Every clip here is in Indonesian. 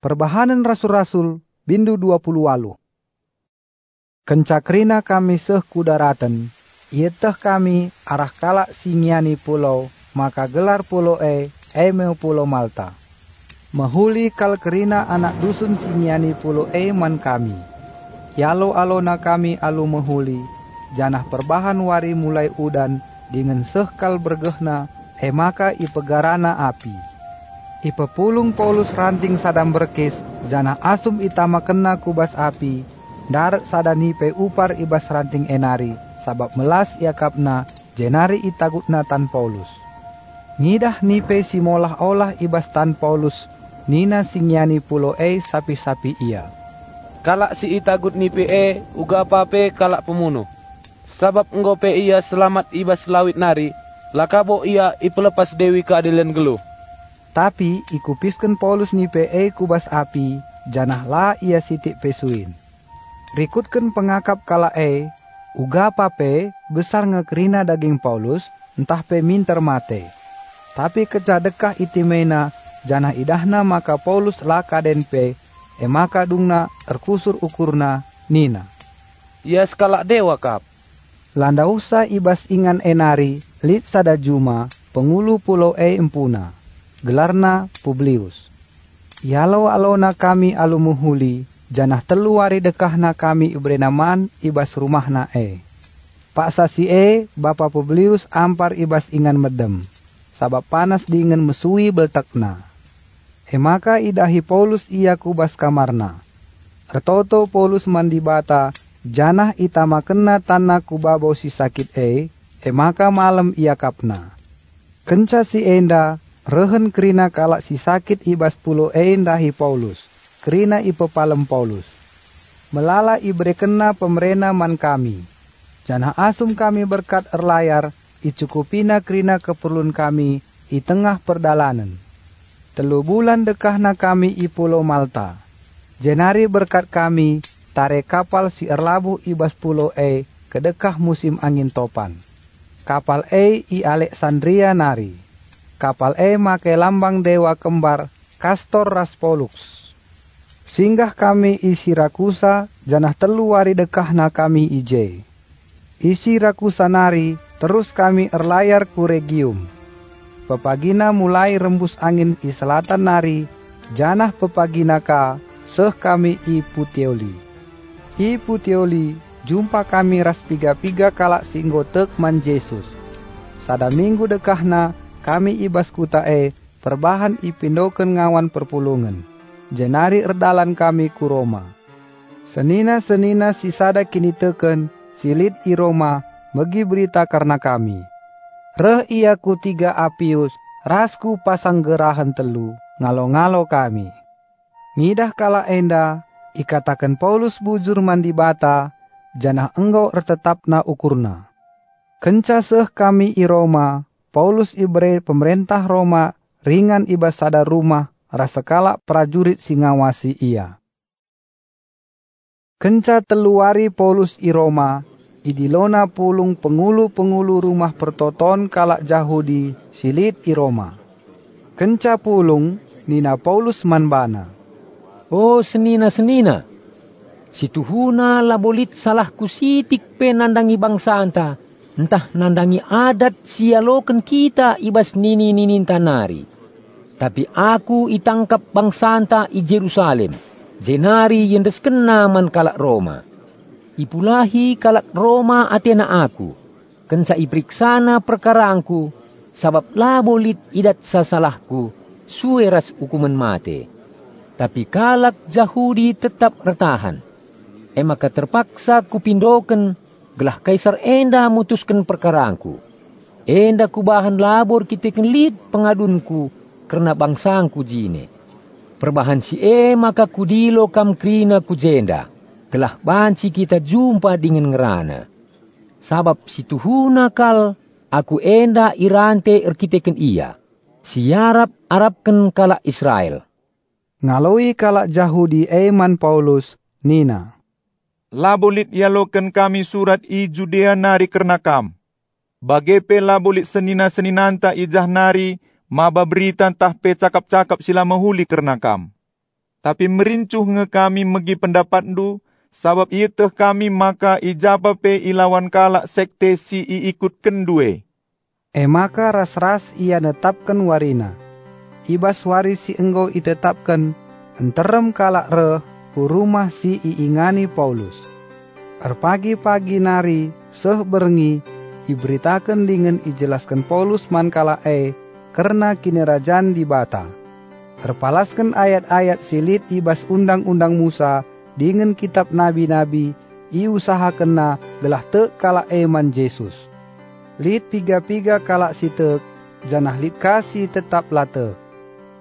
Perbahanan Rasul-Rasul Bindu 20 walu. Kencakrina kami seh kudaratan, ieteh kami arah kalak singiani pulau, maka gelar pulau e, emeu pulau Malta. Mahuli kal kerina anak dusun singiani pulau e man kami. Yalo alona kami alu mahuli, janah perbahan wari mulai udan, dengan seh kal bergehna, e maka ipegarana api Ipepulung Paulus ranting sadam berkis, jana asum itama kena kubas api, dar sadani pe upar ibas ranting enari, sabab melas yakapna, jenari itagutna tan Paulus. Ngidah nipe si molah olah ibas tan Paulus, nina singyani pulo e sapi-sapi ia. Kalak si itagut nipe e, uga pape kalak pemunuh. Sabab ngope ia selamat ibas lawit nari, lakabo ia ipelepas dewi keadilan geluh tapi ikupiskan Paulus ni pe kubas api, janah la ia sitik pesuin. Rikutkan pengakap kala e, uga pape besar ngekerina daging Paulus, entah pe minter mate. Tapi kecadekah itimena, janah idahna maka Paulus la kaden pe, e maka dungna erkusur ukurna, nina. Ia skala dewa kap. Landausa ibas ingan enari, lit sada juma, pengulu pulau e empuna gelarna Publius. Yalau alona kami alumuhuli, janah telu wari dekahna kami ibrenaman ibas rumahna e. Pak sasi e, Bapa Publius ampar ibas ingan medem, sabab panas diingan mesui beltakna. E maka idahi Paulus ia kubas kamarna. Ertoto Paulus mandi bata, janah itama kena tanah kubabo si sakit e, e maka malam ia kapna. Kenca si enda, Rehen kerina kalak si sakit ibas pulo ein dahi Paulus. Kerina ipepalem Paulus. Melala ibre kena pemerena man kami. Jana asum kami berkat erlayar, icukupina kerina keperluan kami i tengah perdalanan. Telu bulan dekahna kami i pulau Malta. Jenari berkat kami, tare kapal si erlabu ibas pulau E kedekah musim angin topan. Kapal E i Alexandria nari kapal E make lambang dewa kembar Castor Raspolux. Singgah kami isi Rakusa, janah telu wari dekahna kami ije. Isi Rakusa nari, terus kami erlayar ku Regium. Pepagina mulai rembus angin i selatan nari, janah pepagina ka, seh kami i Puteoli. I Puteoli, jumpa kami ras piga-piga kalak singgotek man Yesus. Sada minggu dekahna, kami ibas kuta e perbahan ipindoken ngawan perpulungan. Jenari erdalan kami ku Roma. Senina-senina sisada kini teken, silit i Roma, megi berita karena kami. Reh ia ku tiga apius, rasku pasang gerahan telu, ngalo-ngalo kami. Ngidah kala enda, ikatakan Paulus bujur mandi bata, janah engkau ertetapna ukurna. Kenca seh kami i Roma, Paulus ibre pemerintah Roma ringan iba sadar rumah rasa kalak prajurit singawasi ia. Kenca teluari Paulus i Roma, idilona pulung pengulu-pengulu rumah pertoton kalak Jahudi silit i Roma. Kenca pulung nina Paulus manbana. Oh senina-senina, situhuna labolit salah kusitik penandangi bangsa anta entah nandangi adat sialoken kita ibas nini ninin tanari. Tapi aku itangkap bangsanta i Jerusalem, jenari yang kena man kalak Roma. Ipulahi kalak Roma atena aku, kensa ipriksana perkarangku, sabab labolit idat sasalahku, sueras hukuman mate. Tapi kalak Jahudi tetap retahan. Emaka terpaksa kupindoken gelah kaisar enda mutuskan perkaraanku. Enda kubahan labor kita lid pengadunku karena bangsangku jine. Perbahan si e maka kudilo kam krina kujenda. Gelah banci kita jumpa dengan ngerana. Sabab si tuhuna kal aku enda irante erkiteken iya. Siarap Arabkan kala Israel. Ngaloi kala Jahudi Eman Paulus, Nina labulit yaloken kami surat i Judea nari kerna kam. Bagepe labulit senina seninanta ijah nari, maba berita tah pe cakap-cakap sila mahuli kerna kam. Tapi merincuh nge kami megi pendapat ndu, sabab iya teh kami maka ijapa pe ilawan kalak sekte si i ikut kendue. E maka ras-ras ia netapkan warina. Ibas wari si enggo itetapkan, enterem kalak reh ku rumah si iingani Paulus. Er pagi-pagi nari, seh berengi, iberitakan dengan ijelaskan Paulus man kala e, karena kini rajaan di bata. Terpalaskan ayat-ayat silit ibas undang-undang Musa dengan kitab nabi-nabi i usaha kena gelah te kala eman Yesus. Lit piga-piga kala si tek, janah lit kasih tetap late.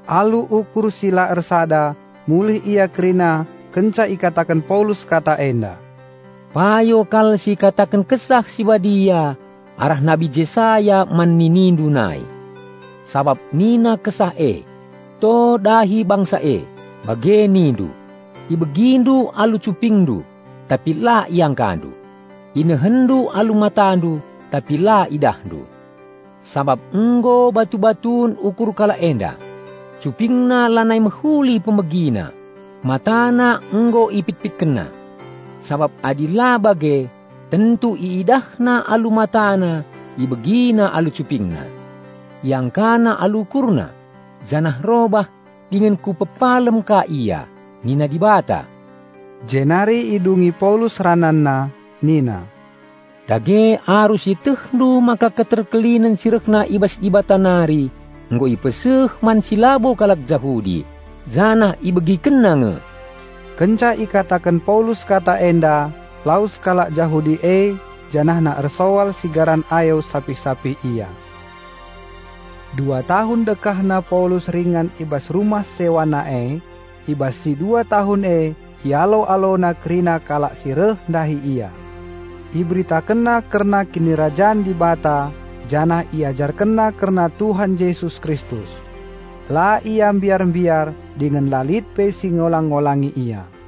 Alu ukur sila ersada, mulih ia kerina, kenca ikatakan Paulus kata enda. Payo kal si katakan kesah si badia, arah Nabi Jesaya man nai. Sabab nina kesah e, to dahi bangsa e, bage nindu. Ibegindu alu cupingdu, tapi la yang kandu. hendu alu matandu, tapi la idahdu. Sabab enggo batu-batun ukur kala enda. Cupingna lanai mehuli pemegina. Matana enggo ipit-pit kena. Sabab adila bage tentu iidahna alu matana, ibegina alu cupingna. Yang kana alu kurna, janah robah dengan ku pepalem ka iya, nina dibata. Jenari idungi Paulus rananna, nina. Dage arus itehdu maka keterkelinan sirekna ibas ibatanari, nggo ipeseh man silabo kalak Jahudi, zanah ibegi kenange. Kenca ikatakan Paulus kata enda, laus kalak Jahudi e, janah na ersowal sigaran ayo sapi-sapi iya. Dua tahun dekahna Paulus ringan ibas rumah sewa nae, ibas si dua tahun e, yalo alona kerina kalak sireh dahi iya. Ibrita kena karena kini rajaan di bata, jana iajar kena karena Tuhan Yesus Kristus. La ia biar-biar dengan lalit pe singolang-ngolangi ia.